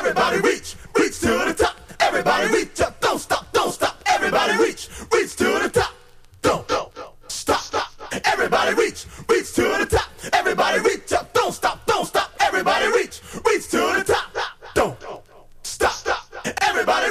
Everybody reach, reach to the top. Everybody reach up. Don't stop, don't stop. Everybody reach, reach to the top. Don't, don't, don't. stop, stop. Everybody reach, reach to the top. Everybody reach up. Don't stop, don't stop. Everybody reach, reach to the top. Don't, don't, stop, stop. Everybody